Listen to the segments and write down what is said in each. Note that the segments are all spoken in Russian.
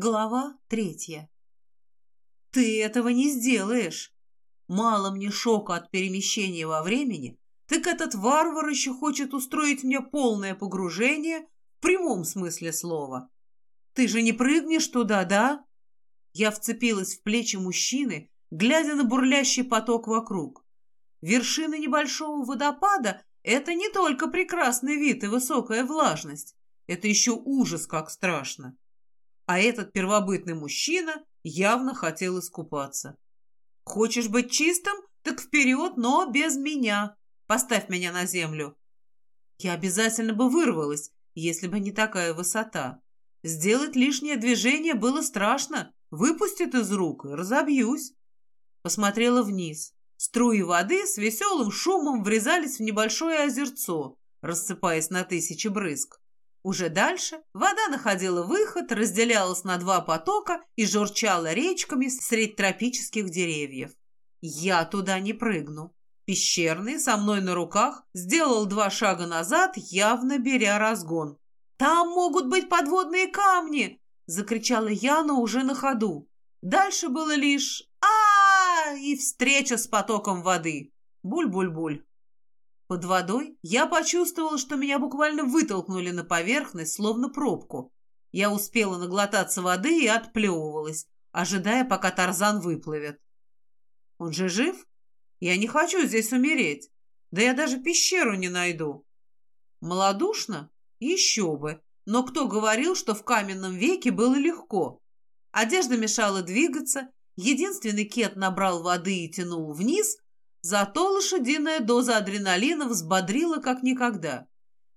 Глава третья. Ты этого не сделаешь. Мало мне шока от перемещения во времени, так этот варвар еще хочет устроить мне полное погружение в прямом смысле слова. Ты же не прыгнешь туда, да? Я вцепилась в плечи мужчины, глядя на бурлящий поток вокруг. Вершина небольшого водопада — это не только прекрасный вид и высокая влажность. Это еще ужас, как страшно. А этот первобытный мужчина явно хотел искупаться. «Хочешь быть чистым? Так вперед, но без меня. Поставь меня на землю». Я обязательно бы вырвалась, если бы не такая высота. Сделать лишнее движение было страшно. Выпустит из рук разобьюсь. Посмотрела вниз. Струи воды с веселым шумом врезались в небольшое озерцо, рассыпаясь на тысячи брызг. Уже дальше вода находила выход, разделялась на два потока и журчала речками средь тропических деревьев. Я туда не прыгну. Пещерный со мной на руках сделал два шага назад, явно беря разгон. «Там могут быть подводные камни!» — закричала Яна уже на ходу. Дальше было лишь а, -а, -а и встреча с потоком воды. Буль-буль-буль. Под водой я почувствовала, что меня буквально вытолкнули на поверхность, словно пробку. Я успела наглотаться воды и отплевывалась, ожидая, пока Тарзан выплывет. Он же жив? Я не хочу здесь умереть. Да я даже пещеру не найду. Молодушно? Еще бы. Но кто говорил, что в каменном веке было легко? Одежда мешала двигаться, единственный кет набрал воды и тянул вниз, Зато лошадиная доза адреналина взбодрила как никогда.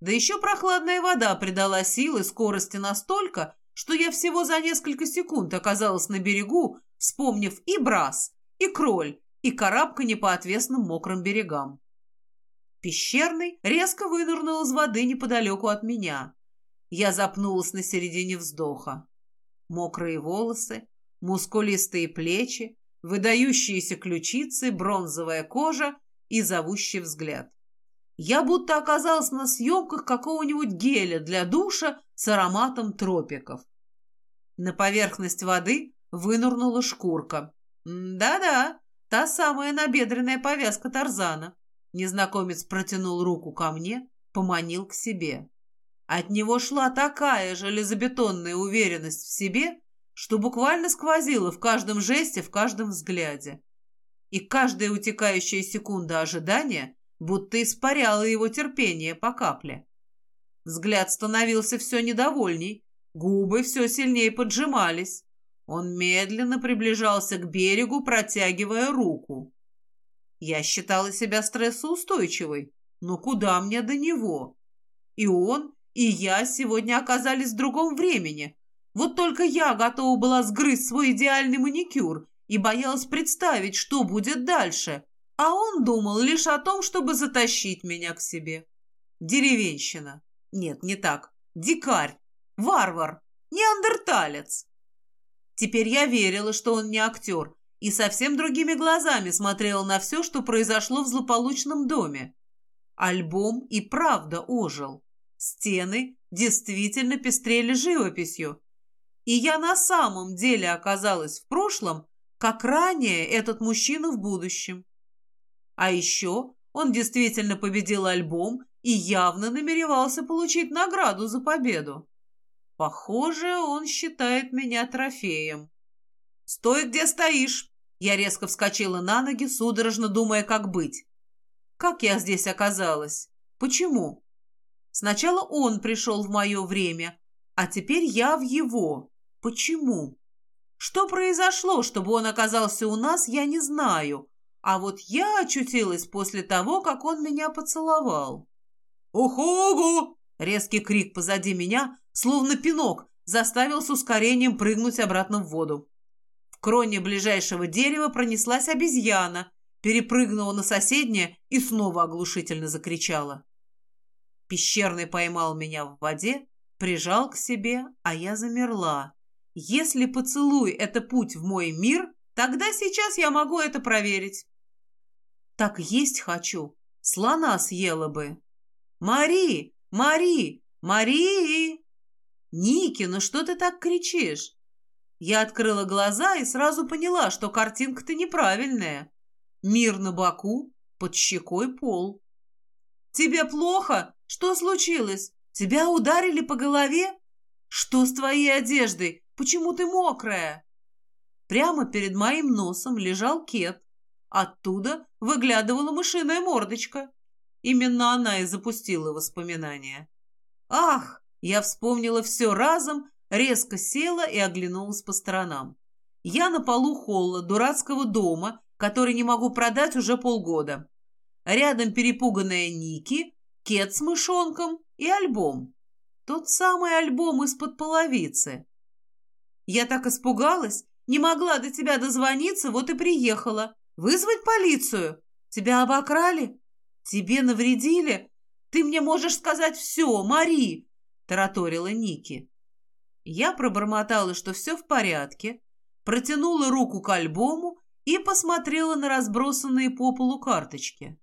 Да еще прохладная вода придала силы скорости настолько, что я всего за несколько секунд оказалась на берегу, вспомнив и брас, и кроль, и карабканье по отвесным мокрым берегам. Пещерный резко вынырнул из воды неподалеку от меня. Я запнулась на середине вздоха. Мокрые волосы, мускулистые плечи, выдающиеся ключицы, бронзовая кожа и зовущий взгляд. Я будто оказалась на съемках какого-нибудь геля для душа с ароматом тропиков. На поверхность воды вынурнула шкурка. Да-да, та самая набедренная повязка Тарзана. Незнакомец протянул руку ко мне, поманил к себе. От него шла такая железобетонная уверенность в себе, что буквально сквозило в каждом жесте, в каждом взгляде. И каждая утекающая секунда ожидания будто испаряла его терпение по капле. Взгляд становился все недовольней, губы все сильнее поджимались. Он медленно приближался к берегу, протягивая руку. Я считала себя стрессоустойчивой, но куда мне до него? И он, и я сегодня оказались в другом времени, вот только я готова была сгрызть свой идеальный маникюр и боялась представить, что будет дальше, а он думал лишь о том, чтобы затащить меня к себе. Деревенщина. Нет, не так. Дикарь. Варвар. Неандерталец. Теперь я верила, что он не актер, и совсем другими глазами смотрела на все, что произошло в злополучном доме. Альбом и правда ожил. Стены действительно пестрели живописью, и я на самом деле оказалась в прошлом, как ранее этот мужчина в будущем. А еще он действительно победил альбом и явно намеревался получить награду за победу. Похоже, он считает меня трофеем. «Стой, где стоишь!» Я резко вскочила на ноги, судорожно думая, как быть. Как я здесь оказалась? Почему? Сначала он пришел в мое время, а теперь я в его. Почему? Что произошло, чтобы он оказался у нас, я не знаю. А вот я очутилась после того, как он меня поцеловал. «Ухугу!» Резкий крик позади меня, словно пинок, заставил с ускорением прыгнуть обратно в воду. В кроне ближайшего дерева пронеслась обезьяна, перепрыгнула на соседнее и снова оглушительно закричала. Пещерный поймал меня в воде, прижал к себе, а я замерла. Если поцелуй — это путь в мой мир, тогда сейчас я могу это проверить. Так есть хочу. Слона съела бы. Мари! Мари! Мари! Ники, ну что ты так кричишь? Я открыла глаза и сразу поняла, что картинка-то неправильная. Мир на боку, под щекой пол. «Тебе плохо? Что случилось? Тебя ударили по голове? Что с твоей одеждой? Почему ты мокрая?» Прямо перед моим носом лежал кет. Оттуда выглядывала мышиная мордочка. Именно она и запустила воспоминания. «Ах!» Я вспомнила все разом, резко села и оглянулась по сторонам. Я на полу холла дурацкого дома, который не могу продать уже полгода. Рядом перепуганная Ники, кет с мышонком и альбом. Тот самый альбом из-под половицы. Я так испугалась, не могла до тебя дозвониться, вот и приехала. Вызвать полицию? Тебя обокрали? Тебе навредили? Ты мне можешь сказать все, Мари, тараторила Ники. Я пробормотала, что все в порядке, протянула руку к альбому и посмотрела на разбросанные по полу карточки.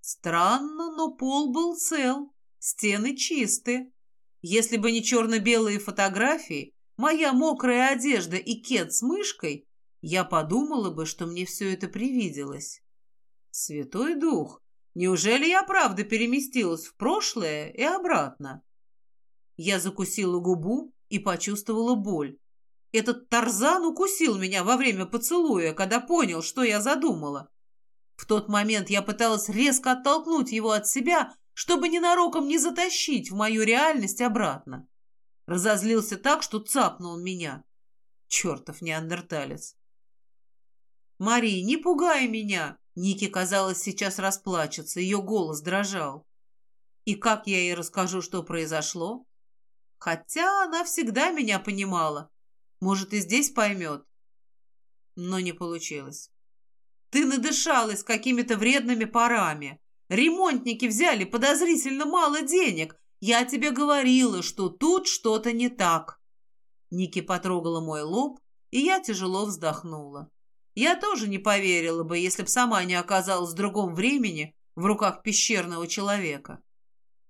Странно, но пол был цел, стены чисты. Если бы не черно-белые фотографии, моя мокрая одежда и кет с мышкой, я подумала бы, что мне все это привиделось. Святой Дух, неужели я правда переместилась в прошлое и обратно? Я закусила губу и почувствовала боль. Этот Тарзан укусил меня во время поцелуя, когда понял, что я задумала. В тот момент я пыталась резко оттолкнуть его от себя, чтобы ненароком не затащить в мою реальность обратно. Разозлился так, что цапнул меня. Чертов неандерталец. «Мари, не пугай меня!» Ники, казалось, сейчас расплачется, ее голос дрожал. И как я ей расскажу, что произошло? Хотя она всегда меня понимала. Может, и здесь поймет. Но не получилось. Ты надышалась какими-то вредными парами. Ремонтники взяли подозрительно мало денег. Я тебе говорила, что тут что-то не так. Ники потрогала мой лоб, и я тяжело вздохнула. Я тоже не поверила бы, если б сама не оказалась в другом времени в руках пещерного человека.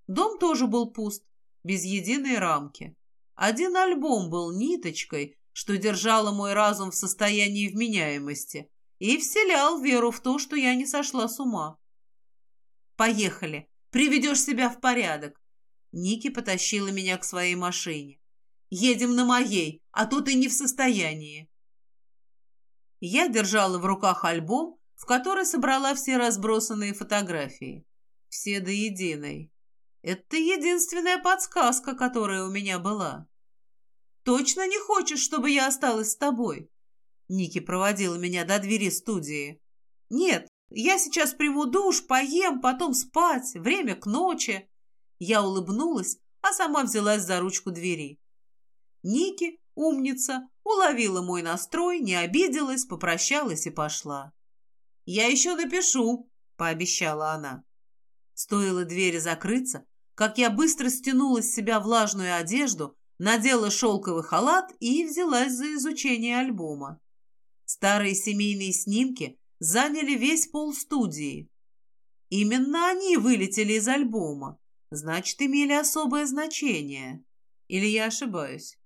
Дом тоже был пуст, без единой рамки. Один альбом был ниточкой, что держало мой разум в состоянии вменяемости, и вселял веру в то, что я не сошла с ума. «Поехали, приведешь себя в порядок». Ники потащила меня к своей машине. «Едем на моей, а то ты не в состоянии». Я держала в руках альбом, в который собрала все разбросанные фотографии. Все до единой. Это единственная подсказка, которая у меня была. «Точно не хочешь, чтобы я осталась с тобой?» Ники проводила меня до двери студии. «Нет, я сейчас приму душ, поем, потом спать, время к ночи». Я улыбнулась, а сама взялась за ручку двери. Ники, умница, уловила мой настрой, не обиделась, попрощалась и пошла. «Я еще напишу», — пообещала она. Стоило двери закрыться, как я быстро стянула с себя влажную одежду, надела шелковый халат и взялась за изучение альбома. Старые семейные снимки заняли весь пол студии. Именно они вылетели из альбома, значит, имели особое значение. Или я ошибаюсь?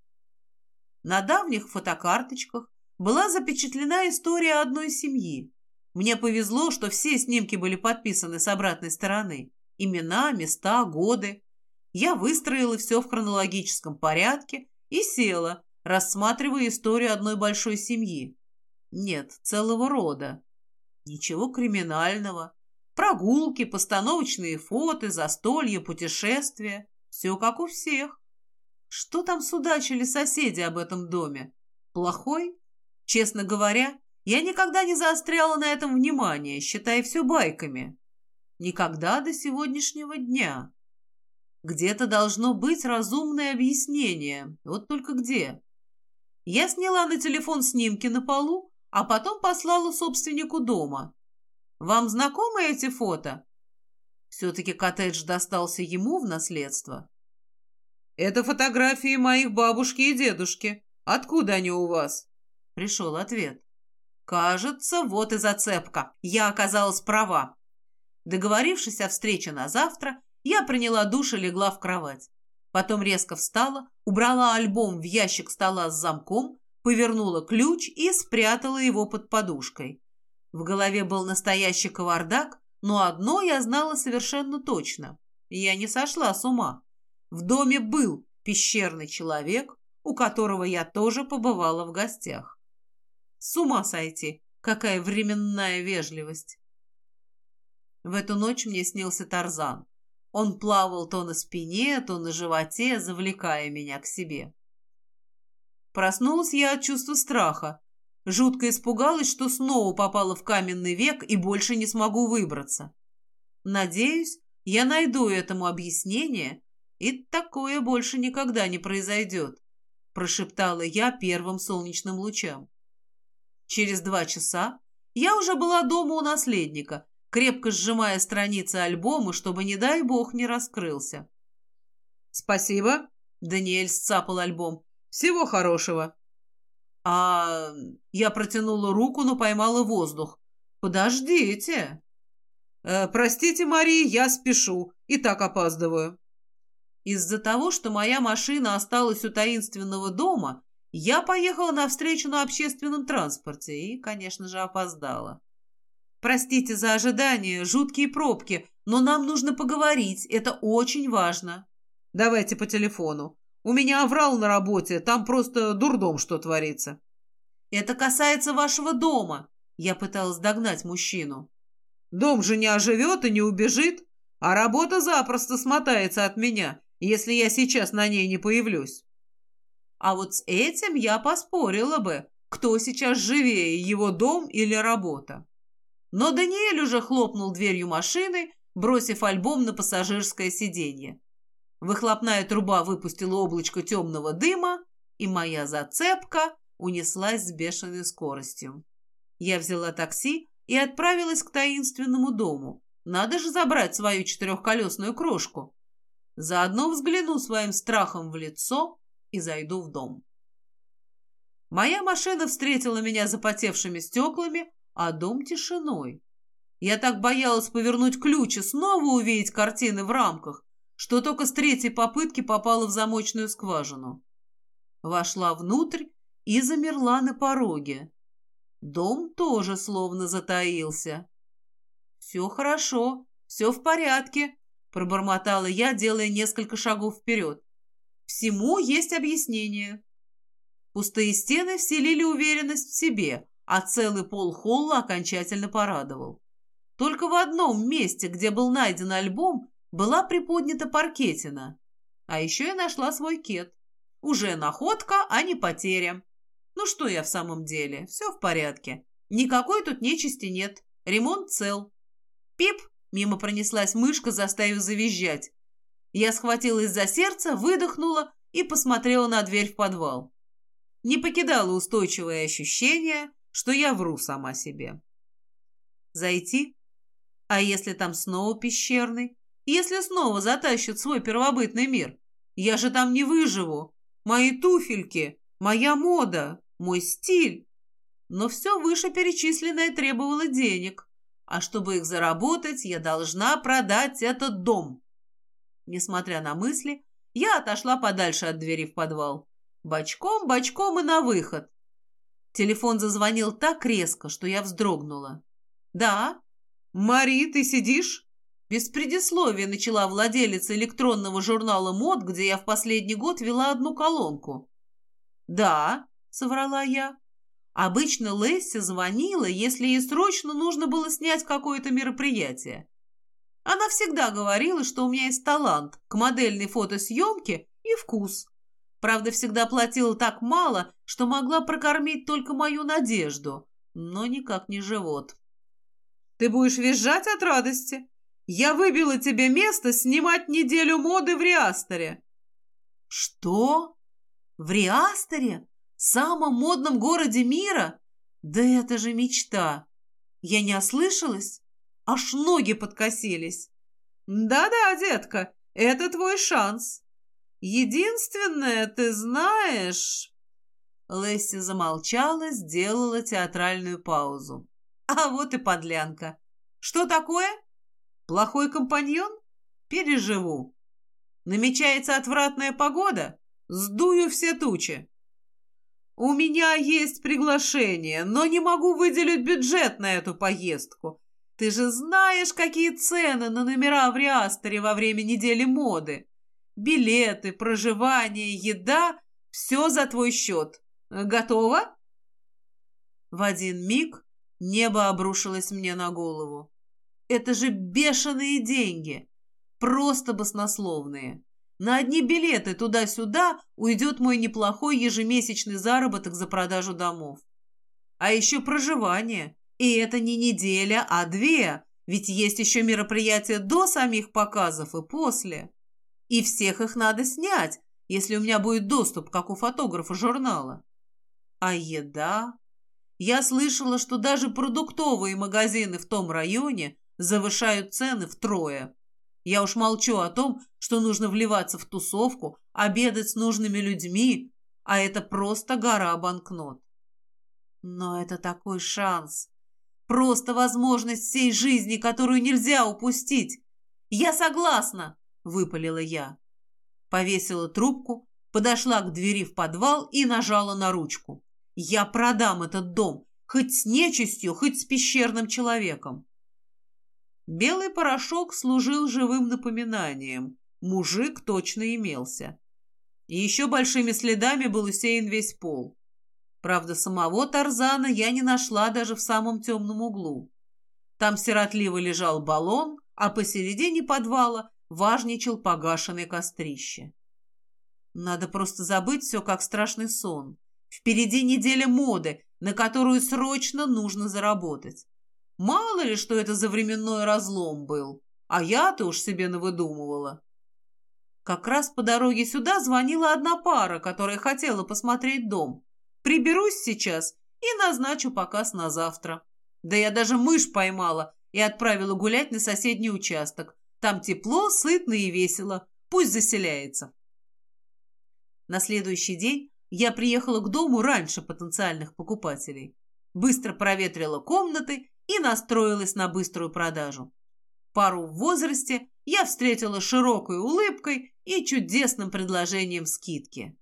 На давних фотокарточках была запечатлена история одной семьи. Мне повезло, что все снимки были подписаны с обратной стороны. Имена, места, годы. Я выстроила все в хронологическом порядке и села, рассматривая историю одной большой семьи. Нет, целого рода. Ничего криминального. Прогулки, постановочные фото, застолья, путешествия. Все как у всех. Что там судачили соседи об этом доме? Плохой? Честно говоря, я никогда не заостряла на этом внимание, считая все байками. Никогда до сегодняшнего дня. Где-то должно быть разумное объяснение. Вот только где? Я сняла на телефон снимки на полу а потом послала собственнику дома. «Вам знакомы эти фото?» Все-таки коттедж достался ему в наследство. «Это фотографии моих бабушки и дедушки. Откуда они у вас?» Пришел ответ. «Кажется, вот и зацепка. Я оказалась права». Договорившись о встрече на завтра, я приняла душ и легла в кровать. Потом резко встала, убрала альбом в ящик стола с замком, повернула ключ и спрятала его под подушкой. В голове был настоящий кавардак, но одно я знала совершенно точно. Я не сошла с ума. В доме был пещерный человек, у которого я тоже побывала в гостях. С ума сойти, какая временная вежливость. В эту ночь мне снился Тарзан. Он плавал то на спине, то на животе, завлекая меня к себе. Проснулась я от чувства страха. Жутко испугалась, что снова попала в каменный век и больше не смогу выбраться. Надеюсь, я найду этому объяснение, и такое больше никогда не произойдет, прошептала я первым солнечным лучам. Через два часа я уже была дома у наследника, крепко сжимая страницы альбома, чтобы, не дай бог, не раскрылся. «Спасибо», — Даниэль сцапал альбом. «Всего хорошего». «А...» Я протянула руку, но поймала воздух. «Подождите». «Э, «Простите, Мария, я спешу. И так опаздываю». Из-за того, что моя машина осталась у таинственного дома, я поехала на встречу на общественном транспорте и, конечно же, опоздала. Простите за ожидание, жуткие пробки, но нам нужно поговорить, это очень важно. Давайте по телефону. У меня оврал на работе, там просто дурдом что творится. Это касается вашего дома. Я пыталась догнать мужчину. Дом же не оживет и не убежит, а работа запросто смотается от меня, если я сейчас на ней не появлюсь. А вот с этим я поспорила бы, кто сейчас живее, его дом или работа. Но Даниэль уже хлопнул дверью машины, бросив альбом на пассажирское сиденье. Выхлопная труба выпустила облачко темного дыма, и моя зацепка унеслась с бешеной скоростью. Я взяла такси и отправилась к таинственному дому. Надо же забрать свою четырехколесную крошку. Заодно взгляну своим страхом в лицо и зайду в дом. Моя машина встретила меня запотевшими стеклами, а дом тишиной. Я так боялась повернуть ключ и снова увидеть картины в рамках, что только с третьей попытки попала в замочную скважину. Вошла внутрь и замерла на пороге. Дом тоже словно затаился. «Все хорошо, все в порядке», — пробормотала я, делая несколько шагов вперед. «Всему есть объяснение». Пустые стены вселили уверенность в себе, а целый пол холла окончательно порадовал. Только в одном месте, где был найден альбом, была приподнята паркетина. А еще я нашла свой кет. Уже находка, а не потеря. Ну что я в самом деле? Все в порядке. Никакой тут нечисти нет. Ремонт цел. Пип! Мимо пронеслась мышка, заставив завизжать. Я схватилась за сердце, выдохнула и посмотрела на дверь в подвал. Не покидало устойчивое ощущение, что я вру сама себе. Зайти? А если там снова пещерный? Если снова затащат свой первобытный мир? Я же там не выживу. Мои туфельки, моя мода, мой стиль. Но все вышеперечисленное требовало денег. А чтобы их заработать, я должна продать этот дом. Несмотря на мысли, я отошла подальше от двери в подвал. Бочком, бочком и на выход. Телефон зазвонил так резко, что я вздрогнула. «Да?» «Мари, ты сидишь?» Без предисловия начала владелица электронного журнала «Мод», где я в последний год вела одну колонку. «Да», — соврала я. Обычно Лесси звонила, если ей срочно нужно было снять какое-то мероприятие. Она всегда говорила, что у меня есть талант к модельной фотосъемке и вкус. Правда, всегда платила так мало, что могла прокормить только мою надежду, но никак не живот. «Ты будешь визжать от радости? Я выбила тебе место снимать неделю моды в Риастере». «Что? В Риастере? Самом модном городе мира? Да это же мечта! Я не ослышалась? Аж ноги подкосились». «Да-да, детка, это твой шанс. Единственное, ты знаешь...» Лесси замолчала, сделала театральную паузу. «А вот и подлянка. Что такое? Плохой компаньон? Переживу. Намечается отвратная погода? Сдую все тучи. У меня есть приглашение, но не могу выделить бюджет на эту поездку. Ты же знаешь, какие цены на номера в Риастере во время недели моды. Билеты, проживание, еда — все за твой счет. Готово?» В один миг небо обрушилось мне на голову. Это же бешеные деньги, просто баснословные. На одни билеты туда-сюда уйдет мой неплохой ежемесячный заработок за продажу домов. А еще проживание. И это не неделя, а две, ведь есть еще мероприятия до самих показов и после. И всех их надо снять, если у меня будет доступ, как у фотографа журнала. А еда? Я слышала, что даже продуктовые магазины в том районе завышают цены втрое. Я уж молчу о том, что нужно вливаться в тусовку, обедать с нужными людьми, а это просто гора банкнот. Но это такой шанс. Просто возможность всей жизни, которую нельзя упустить. Я согласна, выпалила я. Повесила трубку, подошла к двери в подвал и нажала на ручку. Я продам этот дом, хоть с нечистью, хоть с пещерным человеком. Белый порошок служил живым напоминанием. Мужик точно имелся. И еще большими следами был усеян весь пол. Правда, самого Тарзана я не нашла даже в самом темном углу. Там сиротливо лежал баллон, а посередине подвала важничал погашенное кострище. Надо просто забыть все, как страшный сон. Впереди неделя моды, на которую срочно нужно заработать. Мало ли, что это за временной разлом был. А я-то уж себе навыдумывала. Как раз по дороге сюда звонила одна пара, которая хотела посмотреть дом. Приберусь сейчас и назначу показ на завтра. Да я даже мышь поймала и отправила гулять на соседний участок. Там тепло, сытно и весело. Пусть заселяется. На следующий день я приехала к дому раньше потенциальных покупателей. Быстро проветрила комнаты и настроилась на быструю продажу. Пару в возрасте я встретила широкой улыбкой и чудесным предложением скидки.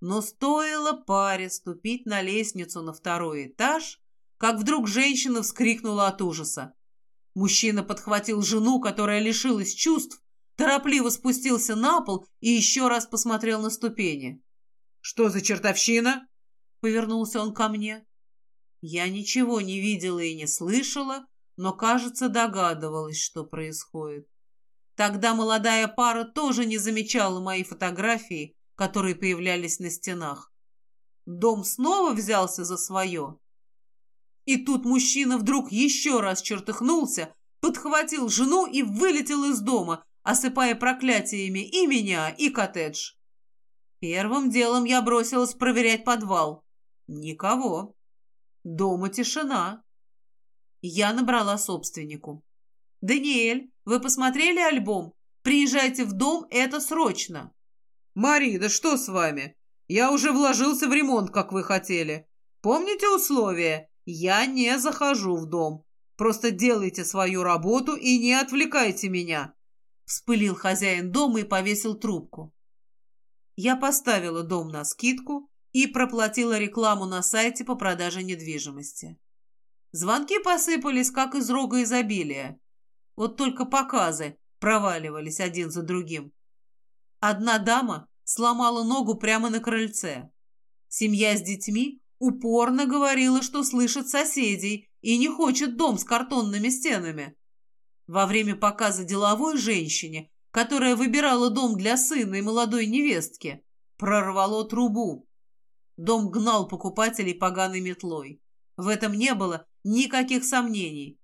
Но стоило паре ступить на лестницу на второй этаж, как вдруг женщина вскрикнула от ужаса. Мужчина подхватил жену, которая лишилась чувств, торопливо спустился на пол и еще раз посмотрел на ступени. «Что за чертовщина?» — повернулся он ко мне. Я ничего не видела и не слышала, но, кажется, догадывалась, что происходит. Тогда молодая пара тоже не замечала мои фотографии, которые появлялись на стенах. Дом снова взялся за свое. И тут мужчина вдруг еще раз чертыхнулся, подхватил жену и вылетел из дома, осыпая проклятиями и меня, и коттедж. Первым делом я бросилась проверять подвал. Никого. Дома тишина. Я набрала собственнику. «Даниэль, вы посмотрели альбом? Приезжайте в дом, это срочно!» «Мари, да что с вами? Я уже вложился в ремонт, как вы хотели. Помните условия? Я не захожу в дом. Просто делайте свою работу и не отвлекайте меня!» Вспылил хозяин дома и повесил трубку. Я поставила дом на скидку, и проплатила рекламу на сайте по продаже недвижимости. Звонки посыпались, как из рога изобилия. Вот только показы проваливались один за другим. Одна дама сломала ногу прямо на крыльце. Семья с детьми упорно говорила, что слышит соседей и не хочет дом с картонными стенами. Во время показа деловой женщине, которая выбирала дом для сына и молодой невестки, прорвало трубу. Дом гнал покупателей поганой метлой. В этом не было никаких сомнений.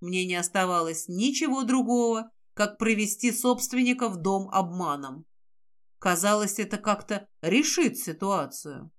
Мне не оставалось ничего другого, как провести собственника в дом обманом. Казалось, это как-то решит ситуацию.